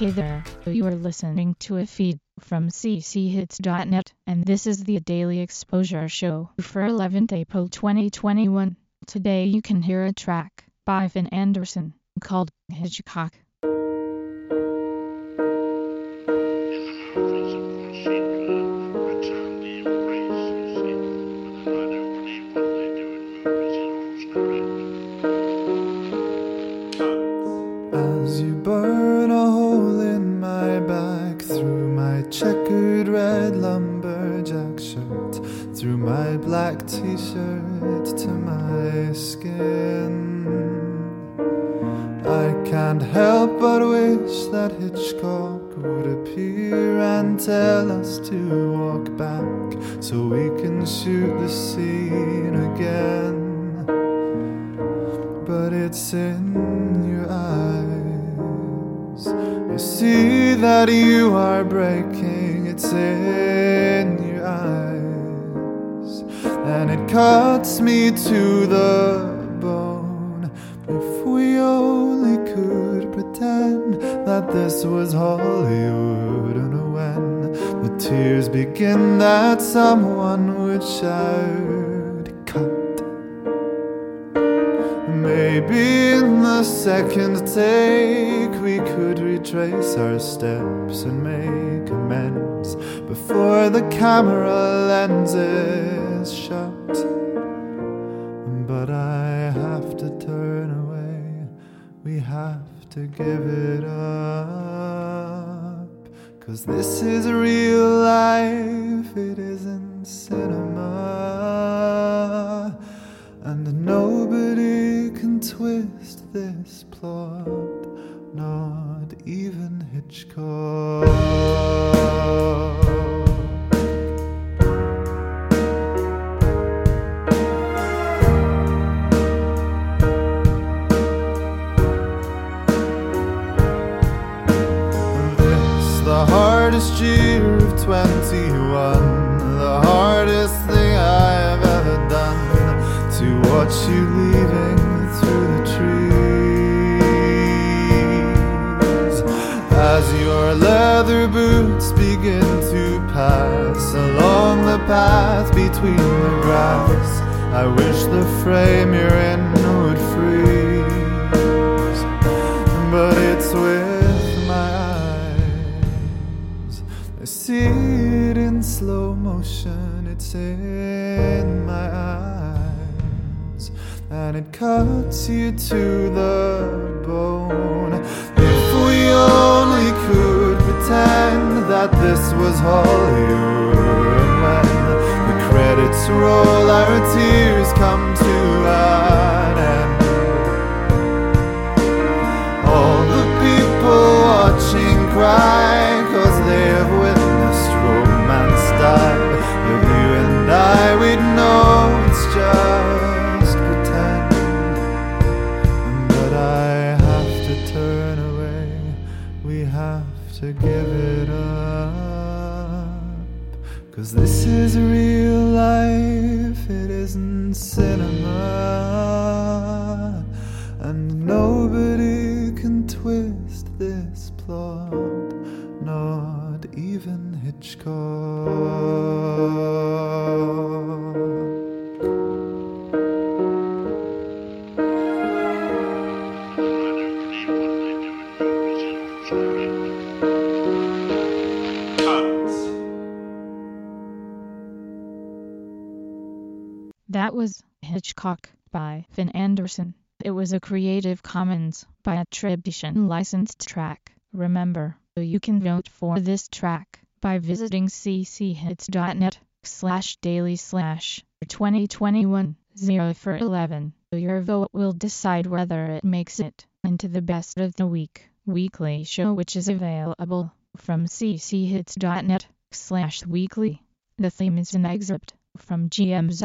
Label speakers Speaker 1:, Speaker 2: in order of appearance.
Speaker 1: Hey there, you are listening to a feed from cchits.net, and this is the Daily Exposure Show for 11th April 2021. Today you can hear a track by Finn Anderson called Hitchcock.
Speaker 2: Red lumberjack shirt, through my black t shirt to my skin. I can't help but wish that Hitchcock would appear and tell us to walk back so we can shoot the scene again but it's in your eyes. You see that you are breaking, it's in your eyes, and it cuts me to the bone. If we only could pretend that this was Hollywood, and when the tears begin, that someone would shout, Maybe in the second take we could retrace our steps and make amends before the camera lenses shut. But I have to turn away, we have to give it up. Cause this is real life, it isn't twist this plot, not even Hitchcock. This, the hardest year of 21, the hardest thing I have ever done to watch you leaving leather boots begin to pass along the path between the grass. I wish the frame you're in would freeze, but it's with my eyes. I see it in slow motion, it's in my eyes, and it cuts you to the bone. That this was Hollywood, and when the credits roll, our tears come to to give it up Cause this is real life, it isn't cinema and nobody can twist this plot, not even Hitchcock.
Speaker 1: That was Hitchcock by Finn Anderson. It was a Creative Commons by attribution licensed track. Remember, you can vote for this track by visiting cchits.net slash daily slash 2021 0 for 11. Your vote will decide whether it makes it into the best of the week weekly show which is available from cchits.net slash weekly. The theme is an excerpt from Gee Whiz